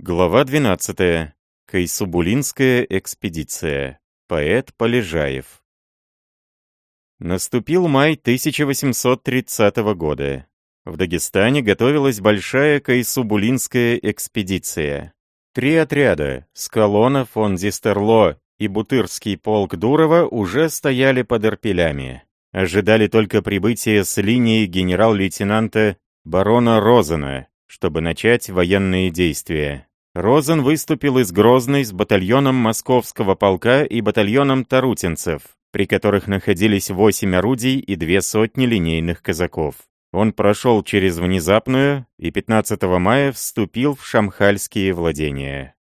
Глава 12. Кайсубулинская экспедиция. Поэт Полежаев. Наступил май 1830 года. В Дагестане готовилась большая Кайсубулинская экспедиция. Три отряда – Скалона, фон Дистерло и Бутырский полк Дурова уже стояли под Ирпелями. Ожидали только прибытия с линии генерал-лейтенанта барона Розена, чтобы начать военные действия. Розен выступил из Грозной с батальоном Московского полка и батальоном тарутинцев, при которых находились восемь орудий и две сотни линейных казаков. Он прошел через Внезапную и 15 мая вступил в шамхальские владения.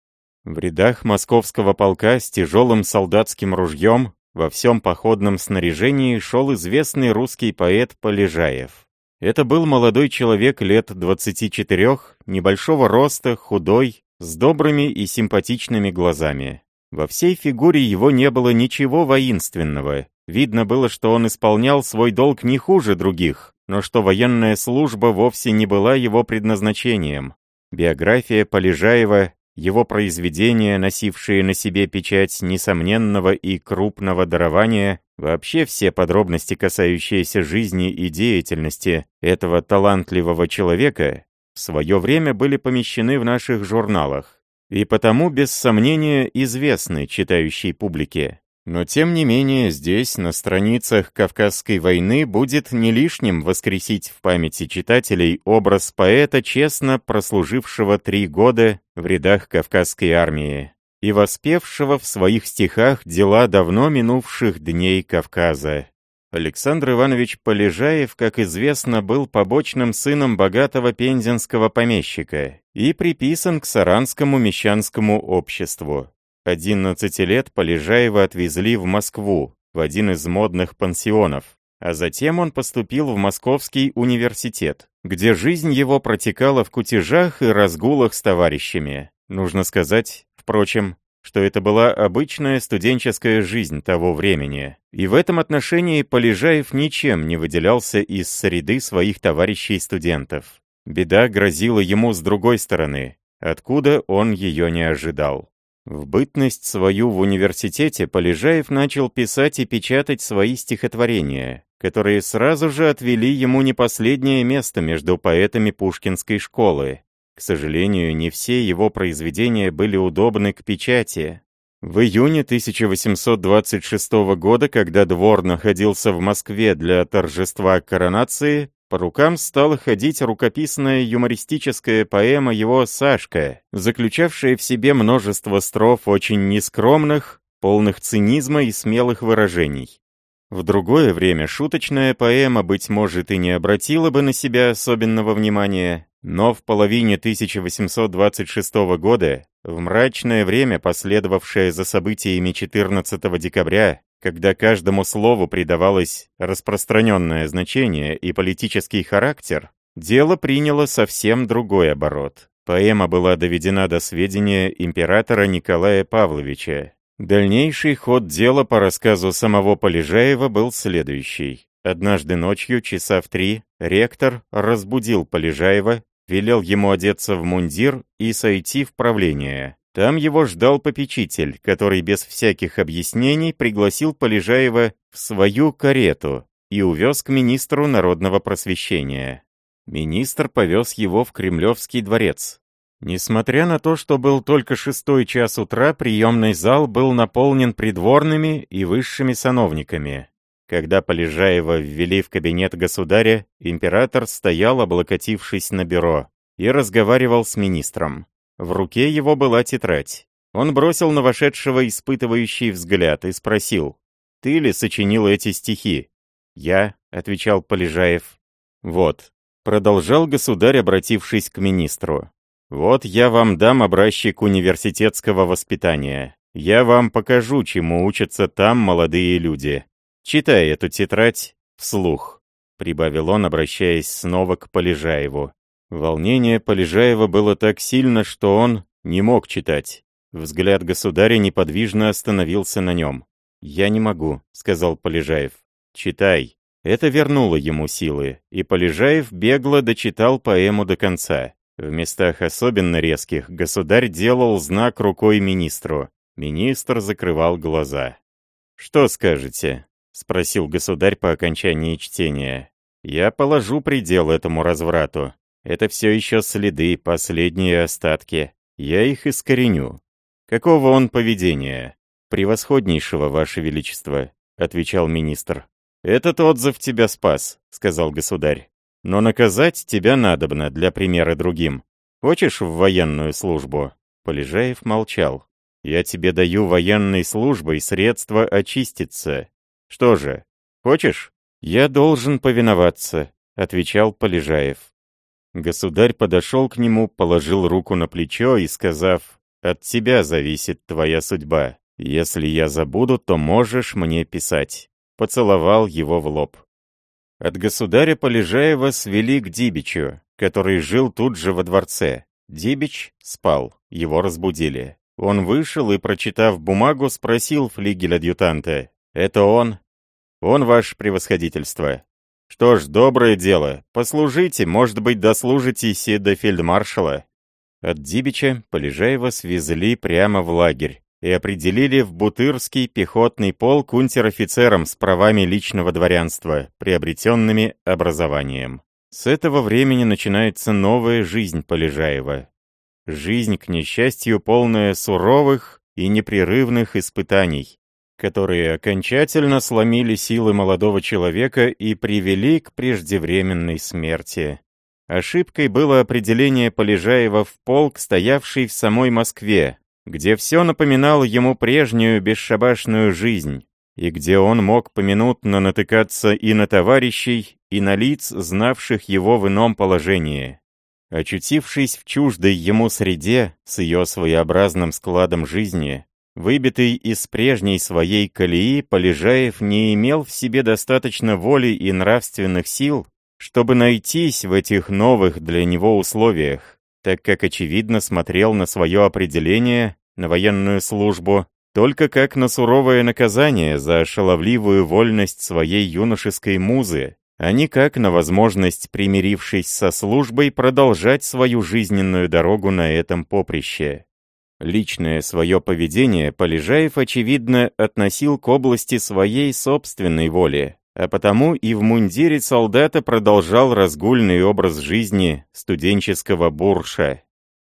В рядах московского полка с тяжелым солдатским ружьем во всем походном снаряжении шел известный русский поэт Полежаев. Это был молодой человек лет 24, небольшого роста, худой, с добрыми и симпатичными глазами. Во всей фигуре его не было ничего воинственного. Видно было, что он исполнял свой долг не хуже других, но что военная служба вовсе не была его предназначением. Биография Полежаева, его произведения, носившие на себе печать несомненного и крупного дарования, вообще все подробности, касающиеся жизни и деятельности этого талантливого человека, в свое время были помещены в наших журналах, и потому, без сомнения, известны читающей публике. Но тем не менее, здесь, на страницах Кавказской войны, будет не лишним воскресить в памяти читателей образ поэта, честно прослужившего три года в рядах Кавказской армии и воспевшего в своих стихах дела давно минувших дней Кавказа. Александр Иванович Полежаев, как известно, был побочным сыном богатого пензенского помещика и приписан к Саранскому мещанскому обществу. 11 лет Полежаева отвезли в Москву, в один из модных пансионов, а затем он поступил в Московский университет, где жизнь его протекала в кутежах и разгулах с товарищами. Нужно сказать, впрочем, что это была обычная студенческая жизнь того времени, и в этом отношении Полежаев ничем не выделялся из среды своих товарищей-студентов. Беда грозила ему с другой стороны, откуда он ее не ожидал. В бытность свою в университете Полежаев начал писать и печатать свои стихотворения, которые сразу же отвели ему не последнее место между поэтами Пушкинской школы, к сожалению, не все его произведения были удобны к печати. В июне 1826 года, когда двор находился в Москве для торжества коронации, по рукам стала ходить рукописная юмористическая поэма его «Сашка», заключавшая в себе множество строф очень нескромных, полных цинизма и смелых выражений. В другое время шуточная поэма, быть может, и не обратила бы на себя особенного внимания, но в половине 1826 года, в мрачное время, последовавшее за событиями 14 декабря, когда каждому слову придавалось распространенное значение и политический характер, дело приняло совсем другой оборот. Поэма была доведена до сведения императора Николая Павловича. Дальнейший ход дела по рассказу самого Полежаева был следующий. Однажды ночью, часа в три, ректор разбудил Полежаева велел ему одеться в мундир и сойти в правление. Там его ждал попечитель, который без всяких объяснений пригласил Полежаева в свою карету и увез к министру народного просвещения. Министр повез его в Кремлевский дворец. Несмотря на то, что был только шестой час утра, приемный зал был наполнен придворными и высшими сановниками. Когда Полежаева ввели в кабинет государя, император стоял, облокотившись на бюро, и разговаривал с министром. В руке его была тетрадь. Он бросил на вошедшего испытывающий взгляд и спросил, «Ты ли сочинил эти стихи?» «Я», — отвечал Полежаев. «Вот», — продолжал государь, обратившись к министру. «Вот я вам дам образчик университетского воспитания. Я вам покажу, чему учатся там молодые люди. «Читай эту тетрадь вслух», — прибавил он, обращаясь снова к Полежаеву. Волнение Полежаева было так сильно, что он не мог читать. Взгляд государя неподвижно остановился на нем. «Я не могу», — сказал Полежаев. «Читай». Это вернуло ему силы, и Полежаев бегло дочитал поэму до конца. В местах особенно резких государь делал знак рукой министру. Министр закрывал глаза. «Что скажете?» — спросил государь по окончании чтения. «Я положу предел этому разврату. Это все еще следы, последние остатки. Я их искореню. Какого он поведения? Превосходнейшего, Ваше Величество», — отвечал министр. «Этот отзыв тебя спас», — сказал государь. «Но наказать тебя надобно для примера другим. Хочешь в военную службу?» Полежаев молчал. «Я тебе даю военной службой средства очиститься. Что же, хочешь?» «Я должен повиноваться», — отвечал Полежаев. Государь подошел к нему, положил руку на плечо и, сказав, «От тебя зависит твоя судьба. Если я забуду, то можешь мне писать». Поцеловал его в лоб. От государя Полежаева свели к Дибичу, который жил тут же во дворце. Дибич спал, его разбудили. Он вышел и, прочитав бумагу, спросил флигель-адъютанта. «Это он?» Он ваше превосходительство. Что ж, доброе дело. Послужите, может быть, дослужитесь и до фельдмаршала. От Дибича Полежаева свезли прямо в лагерь и определили в Бутырский пехотный полк унтер-офицером с правами личного дворянства, приобретенными образованием. С этого времени начинается новая жизнь Полежаева. Жизнь, к несчастью, полная суровых и непрерывных испытаний, которые окончательно сломили силы молодого человека и привели к преждевременной смерти. Ошибкой было определение Полежаева в полк, стоявший в самой Москве, где все напоминало ему прежнюю бесшабашную жизнь, и где он мог поминутно натыкаться и на товарищей, и на лиц, знавших его в ином положении. Очутившись в чуждой ему среде, с ее своеобразным складом жизни, Выбитый из прежней своей колеи, Полежаев не имел в себе достаточно воли и нравственных сил, чтобы найтись в этих новых для него условиях, так как очевидно смотрел на свое определение, на военную службу, только как на суровое наказание за шаловливую вольность своей юношеской музы, а не как на возможность, примирившись со службой, продолжать свою жизненную дорогу на этом поприще. Личное свое поведение Полежаев, очевидно, относил к области своей собственной воли, а потому и в мундире солдата продолжал разгульный образ жизни студенческого бурша.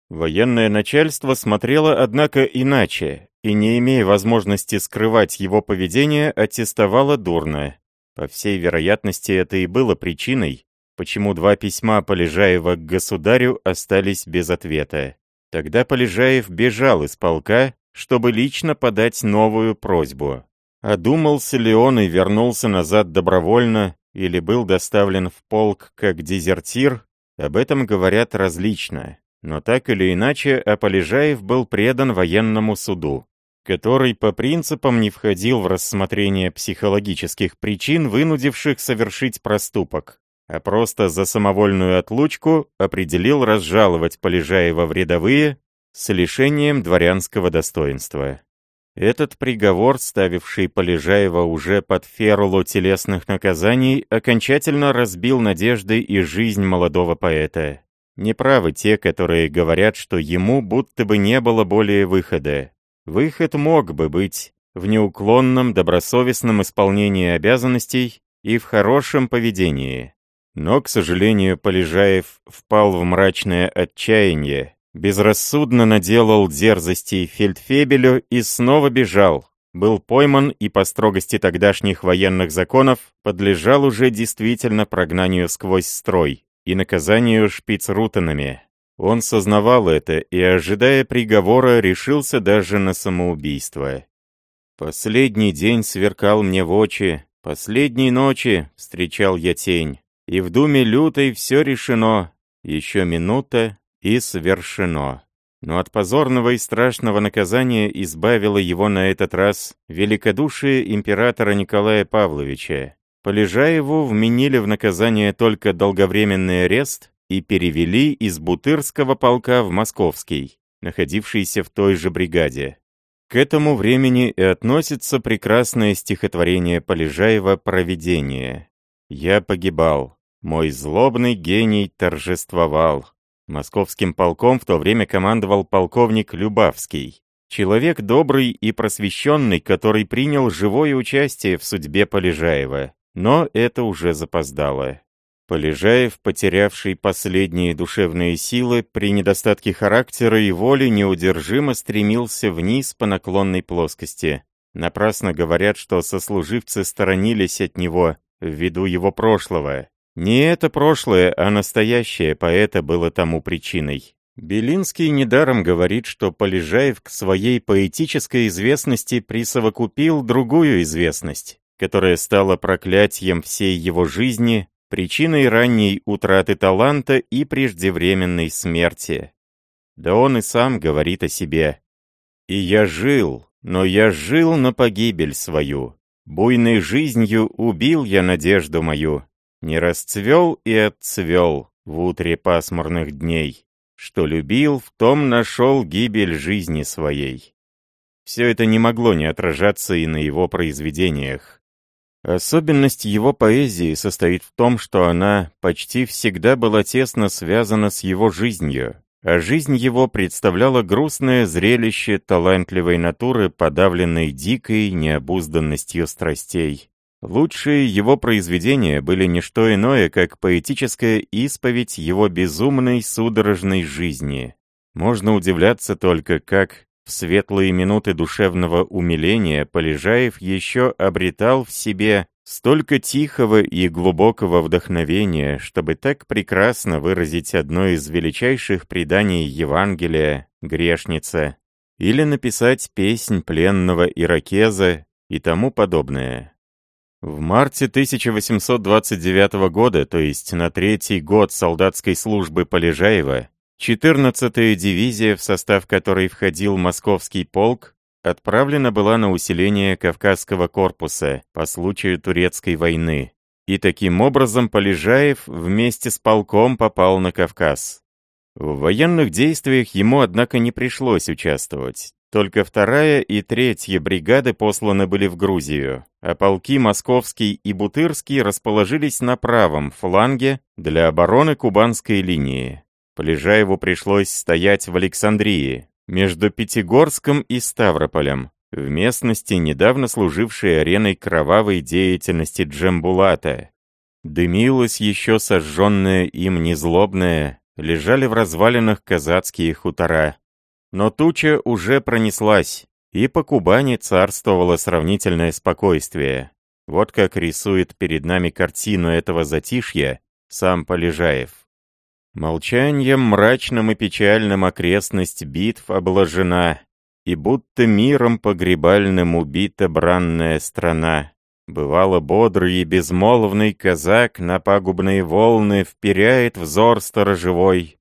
Военное начальство смотрело, однако, иначе, и, не имея возможности скрывать его поведение, аттестовало дурно. По всей вероятности, это и было причиной, почему два письма Полежаева к государю остались без ответа. Тогда Полежаев бежал из полка, чтобы лично подать новую просьбу. Одумался ли он и вернулся назад добровольно, или был доставлен в полк как дезертир, об этом говорят различно. Но так или иначе, Аполежаев был предан военному суду, который по принципам не входил в рассмотрение психологических причин, вынудивших совершить проступок а просто за самовольную отлучку определил разжаловать Полежаева в рядовые с лишением дворянского достоинства. Этот приговор, ставивший Полежаева уже под ферулу телесных наказаний, окончательно разбил надежды и жизнь молодого поэта. Неправы те, которые говорят, что ему будто бы не было более выхода. Выход мог бы быть в неуклонном добросовестном исполнении обязанностей и в хорошем поведении. Но, к сожалению, Полежаев впал в мрачное отчаяние, безрассудно наделал дерзостей фельдфебелю и снова бежал. Был пойман и по строгости тогдашних военных законов подлежал уже действительно прогнанию сквозь строй и наказанию шпицрутенами. Он сознавал это и, ожидая приговора, решился даже на самоубийство. «Последний день сверкал мне в очи, последней ночи встречал я тень и в думе лютой все решено, еще минута и свершено. Но от позорного и страшного наказания избавило его на этот раз великодушие императора Николая Павловича. Полежаеву вменили в наказание только долговременный арест и перевели из Бутырского полка в Московский, находившийся в той же бригаде. К этому времени и относится прекрасное стихотворение Полежаева «Провидение». «Я погибал, мой злобный гений торжествовал. Московским полком в то время командовал полковник Любавский. Человек добрый и просвещенный, который принял живое участие в судьбе Полежаева. Но это уже запоздало. Полежаев, потерявший последние душевные силы, при недостатке характера и воли неудержимо стремился вниз по наклонной плоскости. Напрасно говорят, что сослуживцы сторонились от него ввиду его прошлого. Не это прошлое, а настоящее поэта было тому причиной. Белинский недаром говорит, что Полежаев к своей поэтической известности присовокупил другую известность, которая стала проклятием всей его жизни, причиной ранней утраты таланта и преждевременной смерти. Да он и сам говорит о себе. «И я жил, но я жил на погибель свою. Буйной жизнью убил я надежду мою. Не расцвел и отцвел в утре пасмурных дней. Что любил, в том нашел гибель жизни своей. Все это не могло не отражаться и на его произведениях. Особенность его поэзии состоит в том, что она почти всегда была тесно связана с его жизнью, а жизнь его представляла грустное зрелище талантливой натуры, подавленной дикой необузданностью страстей. Лучшие его произведения были не что иное, как поэтическая исповедь его безумной судорожной жизни. Можно удивляться только, как в светлые минуты душевного умиления Полежаев еще обретал в себе столько тихого и глубокого вдохновения, чтобы так прекрасно выразить одно из величайших преданий Евангелия «Грешница» или написать песнь пленного иракеза и тому подобное. В марте 1829 года, то есть на третий год солдатской службы Полежаева, 14-я дивизия, в состав которой входил московский полк, отправлена была на усиление Кавказского корпуса по случаю Турецкой войны. И таким образом Полежаев вместе с полком попал на Кавказ. В военных действиях ему, однако, не пришлось участвовать. Только вторая и третья бригады посланы были в Грузию, а полки Московский и Бутырский расположились на правом фланге для обороны Кубанской линии. Полежаеву пришлось стоять в Александрии, между Пятигорском и Ставрополем, в местности, недавно служившей ареной кровавой деятельности Джамбулата. Дымилась еще сожженная им незлобная, лежали в развалинах казацкие хутора. Но туча уже пронеслась, и по Кубани царствовало сравнительное спокойствие. Вот как рисует перед нами картину этого затишья сам Полежаев. Молчанием мрачным и печальным окрестность битв обложена, и будто миром погребальным убита бранная страна. Бывало бодрый и безмолвный казак на пагубные волны вперяет взор сторожевой.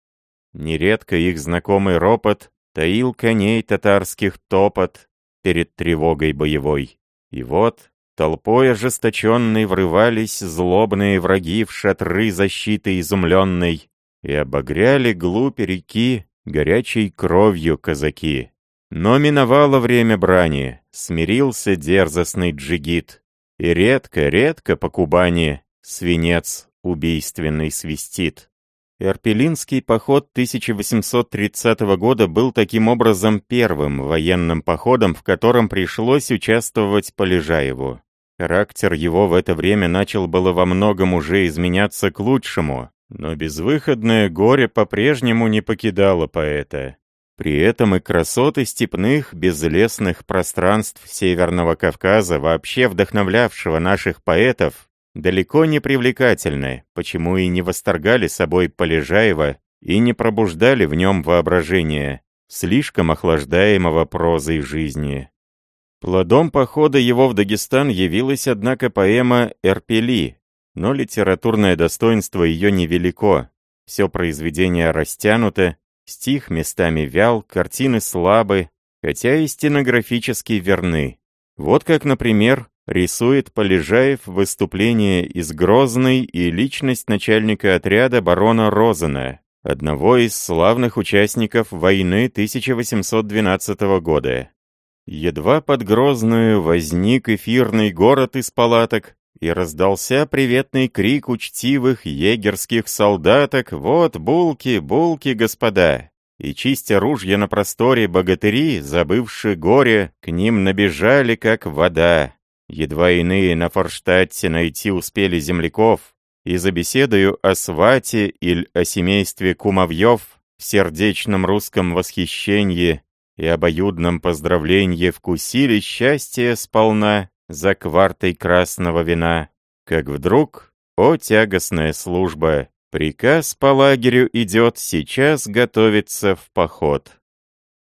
Нередко их знакомый ропот таил коней татарских топот перед тревогой боевой. И вот, толпой ожесточенной врывались злобные враги в шатры защиты изумленной и обогряли глубь реки горячей кровью казаки. Но миновало время брани, смирился дерзостный джигит, и редко-редко по Кубани свинец убийственный свистит. Эрпелинский поход 1830 года был таким образом первым военным походом, в котором пришлось участвовать Полежаеву. Характер его в это время начал было во многом уже изменяться к лучшему, но безвыходное горе по-прежнему не покидало поэта. При этом и красоты степных, безлесных пространств Северного Кавказа, вообще вдохновлявшего наших поэтов, далеко не привлекательны, почему и не восторгали собой Полежаева и не пробуждали в нем воображение, слишком охлаждаемого прозой жизни. Плодом похода его в Дагестан явилась, однако, поэма «Эрпели», но литературное достоинство ее невелико. Все произведение растянуто, стих местами вял, картины слабы, хотя и стенографически верны. Вот как, например, рисует Полежаев выступление из Грозной и личность начальника отряда барона Розена, одного из славных участников войны 1812 года. Едва под Грозную возник эфирный город из палаток, и раздался приветный крик учтивых егерских солдаток «Вот булки, булки, господа!» И чистя ружья на просторе богатыри, забывши горе, к ним набежали, как вода. Едва иные на Форштадте найти успели земляков, и за беседою о свате или о семействе кумовьев в сердечном русском восхищении и обоюдном поздравлении вкусили счастье сполна за квартой красного вина, как вдруг, о тягостная служба, приказ по лагерю идет сейчас готовиться в поход.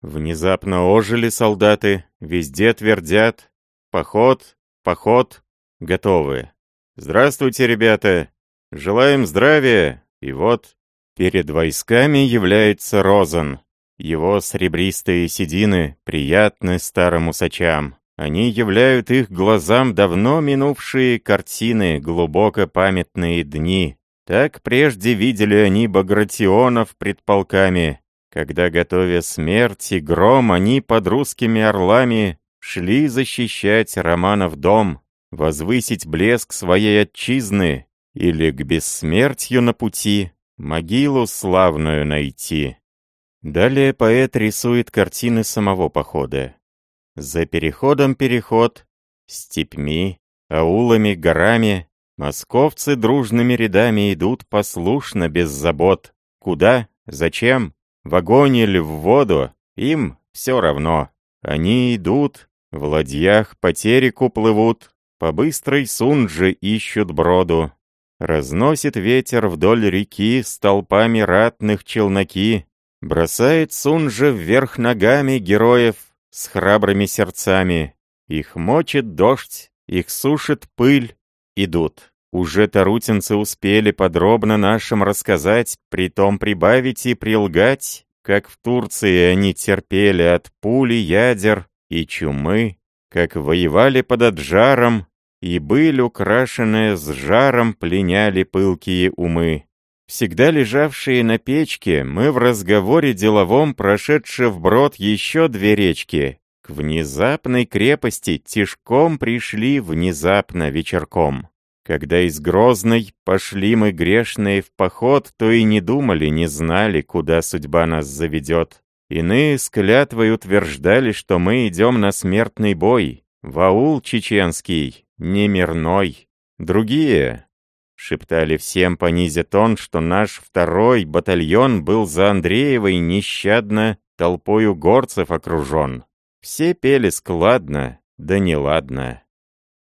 Внезапно ожили солдаты, везде твердят «Поход, поход, готовы». «Здравствуйте, ребята! Желаем здравия!» И вот перед войсками является Розан. Его сребристые седины приятны старым усачам. Они являют их глазам давно минувшие картины, глубоко памятные дни. Так прежде видели они Багратионов пред полками, когда, готовя смерть и гром, они под русскими орлами шли защищать Романов дом, возвысить блеск своей отчизны или к бессмертию на пути могилу славную найти. Далее поэт рисует картины самого похода. За переходом переход, степьми, аулами, горами, московцы дружными рядами идут послушно, без забот. Куда? Зачем? В огонь или в воду? Им все равно. Они идут, в ладьях по плывут, по быстрой сунже ищут броду. Разносит ветер вдоль реки с толпами ратных челноки, Бросает Сунжа вверх ногами героев с храбрыми сердцами. Их мочит дождь, их сушит пыль. Идут. Уже тарутинцы успели подробно нашим рассказать, притом прибавить и прилгать, как в Турции они терпели от пули, ядер и чумы, как воевали под Аджаром, и быль, украшенная с жаром, пленяли пылкие умы. Всегда лежавшие на печке, мы в разговоре деловом, прошедши вброд еще две речки, к внезапной крепости тишком пришли внезапно вечерком. Когда из Грозной пошли мы грешные в поход, то и не думали, не знали, куда судьба нас заведет. Иные с клятвой утверждали, что мы идем на смертный бой, в аул чеченский, немирной. Другие, Шептали всем, понизя тон, что наш второй батальон был за Андреевой нещадно толпою горцев окружен. Все пели складно, да неладно.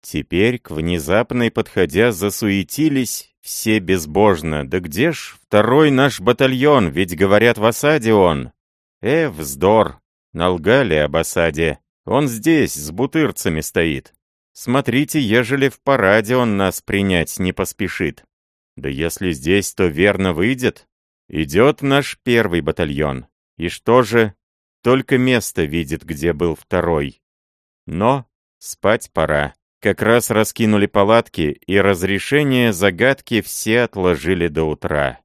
Теперь, к внезапной подходя, засуетились все безбожно. Да где ж второй наш батальон, ведь говорят в осаде он. Э, вздор, налгали об осаде. Он здесь, с бутырцами стоит. Смотрите, ежели в параде он нас принять не поспешит. Да если здесь, то верно выйдет. Идет наш первый батальон. И что же? Только место видит, где был второй. Но спать пора. Как раз раскинули палатки, и разрешение загадки все отложили до утра.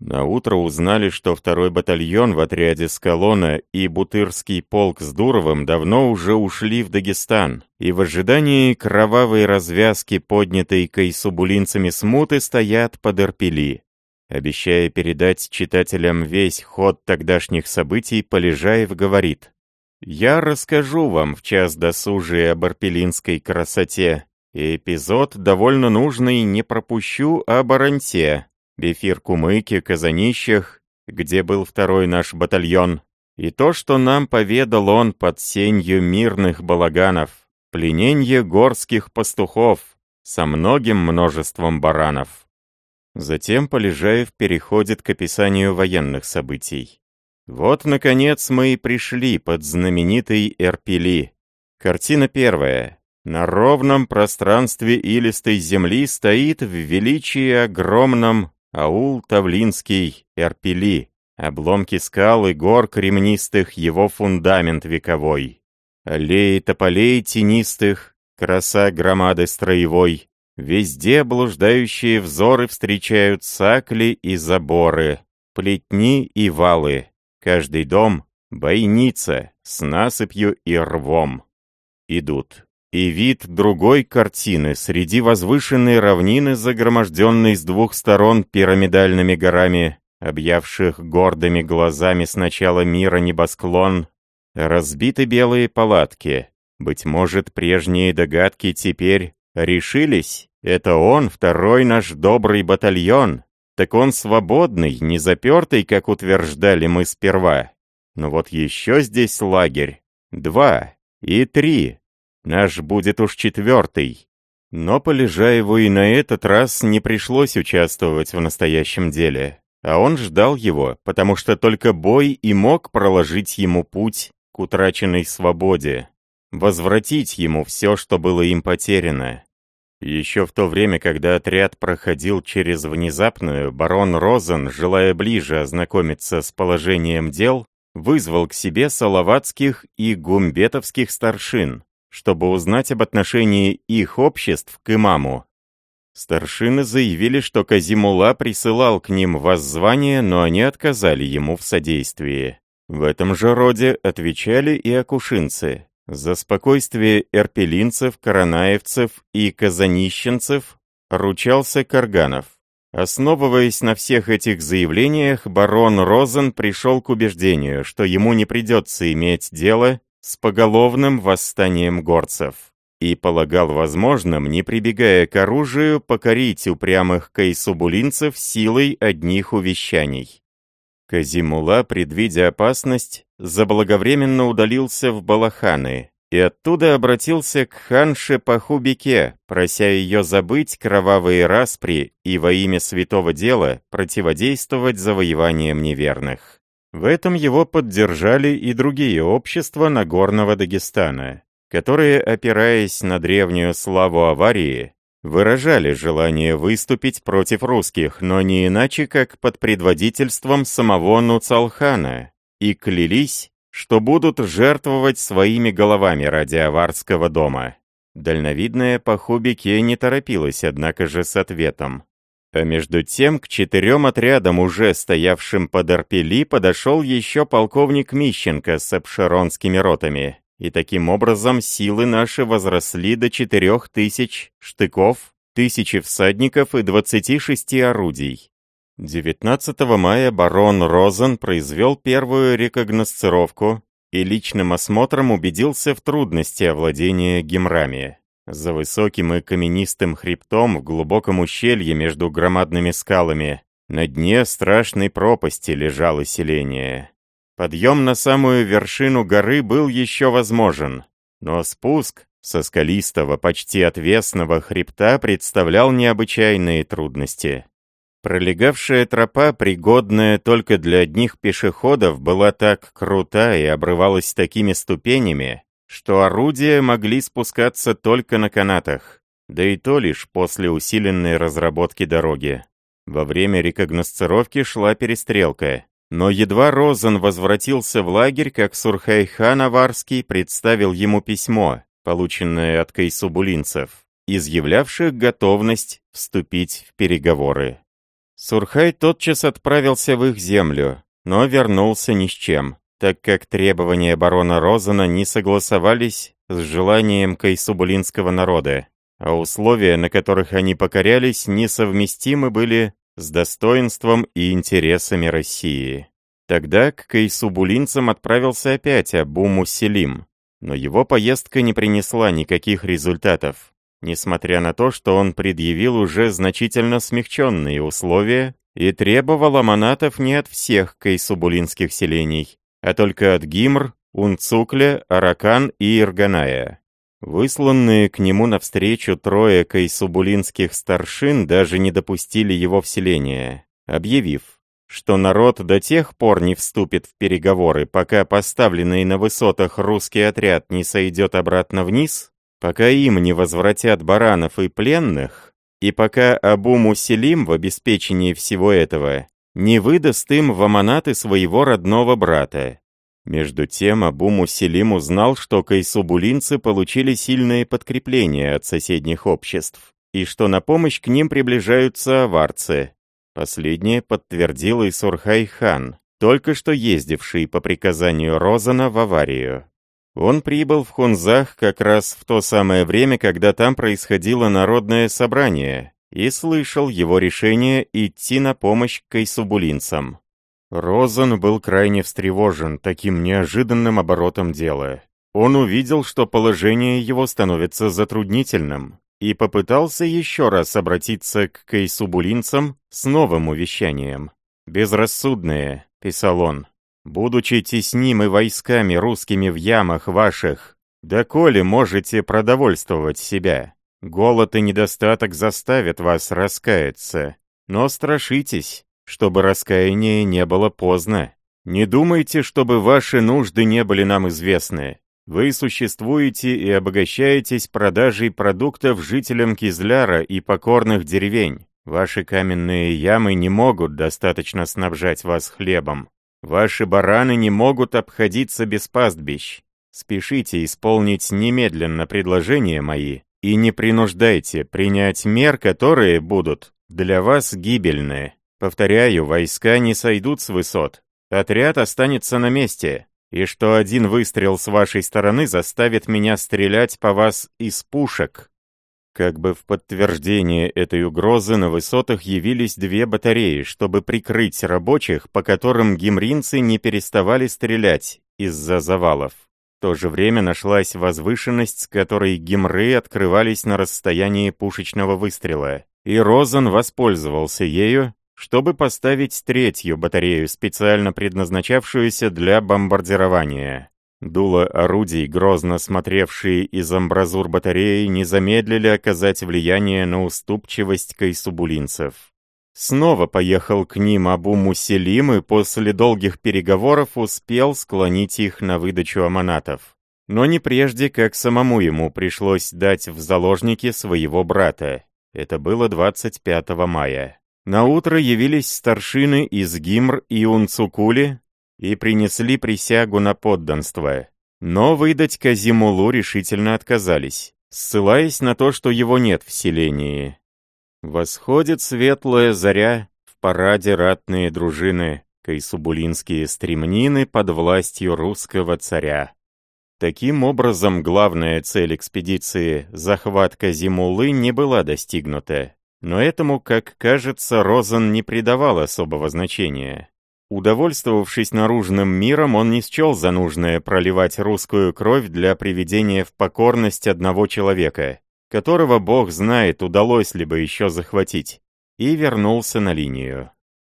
На утро узнали, что второй батальон в отряде Скалона и Бутырский полк с Дуровым давно уже ушли в Дагестан, и в ожидании кровавой развязки, поднятой кайсубулинцами смуты, стоят под Ирпели. Обещая передать читателям весь ход тогдашних событий, Полежаев говорит, «Я расскажу вам в час досужия об арпелинской красоте. Эпизод довольно нужный, не пропущу об Аранте, Бефир-Кумыке, Казанищах, где был второй наш батальон, и то, что нам поведал он под сенью мирных балаганов, плененье горских пастухов со многим множеством баранов. Затем Полежаев переходит к описанию военных событий. Вот, наконец, мы и пришли под знаменитый Эрпели. Картина первая. На ровном пространстве илистой земли стоит в величии огромном Аул Тавлинский, Эрпели, обломки скал и гор кремнистых, его фундамент вековой. Аллеи тополей тенистых, краса громады строевой. Везде блуждающие взоры встречают сакли и заборы, плетни и валы. Каждый дом — бойница с насыпью и рвом. Идут. И вид другой картины среди возвышенной равнины, загроможденной с двух сторон пирамидальными горами, объявших гордыми глазами сначала мира небосклон, разбиты белые палатки. Быть может, прежние догадки теперь решились? Это он, второй наш добрый батальон. Так он свободный, не запертый, как утверждали мы сперва. Но вот еще здесь лагерь. Два и три. Наш будет уж четвертый. Но Полежаеву и на этот раз не пришлось участвовать в настоящем деле. А он ждал его, потому что только бой и мог проложить ему путь к утраченной свободе, возвратить ему все, что было им потеряно. Еще в то время, когда отряд проходил через внезапную, барон Розен, желая ближе ознакомиться с положением дел, вызвал к себе салаватских и гумбетовских старшин, чтобы узнать об отношении их обществ к имаму. Старшины заявили, что Казимула присылал к ним воззвание, но они отказали ему в содействии. В этом же роде отвечали и акушинцы. За спокойствие эрпелинцев, коронаевцев и казанищенцев ручался Карганов. Основываясь на всех этих заявлениях, барон Розен пришел к убеждению, что ему не придется иметь дело с поголовным восстанием горцев, и полагал возможным, не прибегая к оружию, покорить упрямых кайсубулинцев силой одних увещаний. Казимула, предвидя опасность, заблаговременно удалился в Балаханы, и оттуда обратился к ханше Пахубике, прося ее забыть кровавые распри и во имя святого дела противодействовать завоеваниям неверных. В этом его поддержали и другие общества Нагорного Дагестана, которые, опираясь на древнюю славу аварии, выражали желание выступить против русских, но не иначе, как под предводительством самого Нуцалхана, и клялись, что будут жертвовать своими головами ради аварского дома. Дальновидная Пахубике не торопилась, однако же, с ответом. А между тем к четырем отрядам, уже стоявшим под Арпели, подошел еще полковник Мищенко с обширонскими ротами. И таким образом силы наши возросли до четырех тысяч штыков, тысячи всадников и двадцати шести орудий. 19 мая барон Розен произвел первую рекогносцировку и личным осмотром убедился в трудности овладения Гемрами. За высоким и каменистым хребтом в глубоком ущелье между громадными скалами на дне страшной пропасти лежало селение. Подъем на самую вершину горы был еще возможен, но спуск со скалистого, почти отвесного хребта представлял необычайные трудности. Пролегавшая тропа, пригодная только для одних пешеходов, была так крута и обрывалась такими ступенями, что орудия могли спускаться только на канатах, да и то лишь после усиленной разработки дороги. Во время рекогносцировки шла перестрелка, но едва Розен возвратился в лагерь, как Сурхайхан Аварский представил ему письмо, полученное от кайсубулинцев, изъявлявших готовность вступить в переговоры. Сурхай тотчас отправился в их землю, но вернулся ни с чем, так как требования барона Розена не согласовались с желанием кайсубулинского народа, а условия, на которых они покорялись, несовместимы были с достоинством и интересами России. Тогда к кайсубулинцам отправился опять Абу Мусселим, но его поездка не принесла никаких результатов несмотря на то, что он предъявил уже значительно смягченные условия и требовал аманатов не от всех кайсубулинских селений, а только от Гимр, Унцукля, Аракан и Ирганая. Высланные к нему навстречу трое кайсубулинских старшин даже не допустили его вселения, объявив, что народ до тех пор не вступит в переговоры, пока поставленный на высотах русский отряд не сойдет обратно вниз, Пока им не возвратят баранов и пленных, и пока Абу Муселим в обеспечении всего этого не выдаст им в аманаты своего родного брата. Между тем Абу Муселим узнал, что кайсубулинцы получили сильное подкрепление от соседних обществ, и что на помощь к ним приближаются аварцы. Последнее подтвердил и Сурхай-хан, только что ездивший по приказанию Розана в аварию. Он прибыл в Хунзах как раз в то самое время, когда там происходило народное собрание, и слышал его решение идти на помощь кайсубулинцам. Розен был крайне встревожен таким неожиданным оборотом дела. Он увидел, что положение его становится затруднительным, и попытался еще раз обратиться к кайсубулинцам с новым увещанием. «Безрассудные», — писал он, Будучи теснимы войсками русскими в ямах ваших, доколе можете продовольствовать себя? Голод и недостаток заставят вас раскаяться. Но страшитесь, чтобы раскаяние не было поздно. Не думайте, чтобы ваши нужды не были нам известны. Вы существуете и обогащаетесь продажей продуктов жителям Кизляра и покорных деревень. Ваши каменные ямы не могут достаточно снабжать вас хлебом. Ваши бараны не могут обходиться без пастбищ. Спешите исполнить немедленно предложения мои и не принуждайте принять мер, которые будут для вас гибельны. Повторяю, войска не сойдут с высот. Отряд останется на месте, и что один выстрел с вашей стороны заставит меня стрелять по вас из пушек. Как бы в подтверждение этой угрозы на высотах явились две батареи, чтобы прикрыть рабочих, по которым гимринцы не переставали стрелять из-за завалов. В то же время нашлась возвышенность, с которой гимры открывались на расстоянии пушечного выстрела, и Розен воспользовался ею, чтобы поставить третью батарею, специально предназначавшуюся для бомбардирования. Дуло орудий, грозно смотревшие из амбразур батареи, не замедлили оказать влияние на уступчивость кайсубулинцев. Снова поехал к ним Абу Муселим и после долгих переговоров успел склонить их на выдачу аманатов. Но не прежде, как самому ему пришлось дать в заложники своего брата. Это было 25 мая. На утро явились старшины из Гимр и Унцукули, и принесли присягу на подданство. Но выдать Казимулу решительно отказались, ссылаясь на то, что его нет в селении. Восходит светлая заря, в параде ратные дружины, кайсубулинские стремнины под властью русского царя. Таким образом, главная цель экспедиции, захват Казимулы, не была достигнута. Но этому, как кажется, Розен не придавал особого значения. Удовольствовавшись наружным миром, он не счел за нужное проливать русскую кровь для приведения в покорность одного человека, которого бог знает, удалось ли бы еще захватить, и вернулся на линию.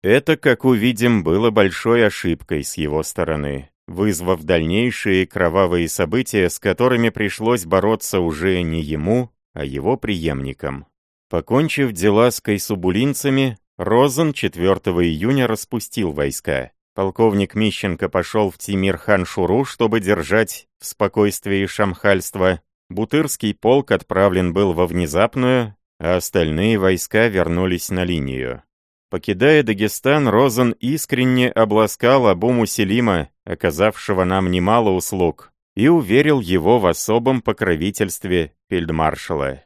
Это, как увидим, было большой ошибкой с его стороны, вызвав дальнейшие кровавые события, с которыми пришлось бороться уже не ему, а его преемникам. Покончив дела с кайсубулинцами, Розен 4 июня распустил войска. Полковник Мищенко пошел в Тимир-хан-Шуру, чтобы держать в спокойствии шамхальство. Бутырский полк отправлен был во внезапную, а остальные войска вернулись на линию. Покидая Дагестан, Розен искренне обласкал Абу Муселима, оказавшего нам немало услуг, и уверил его в особом покровительстве фельдмаршала.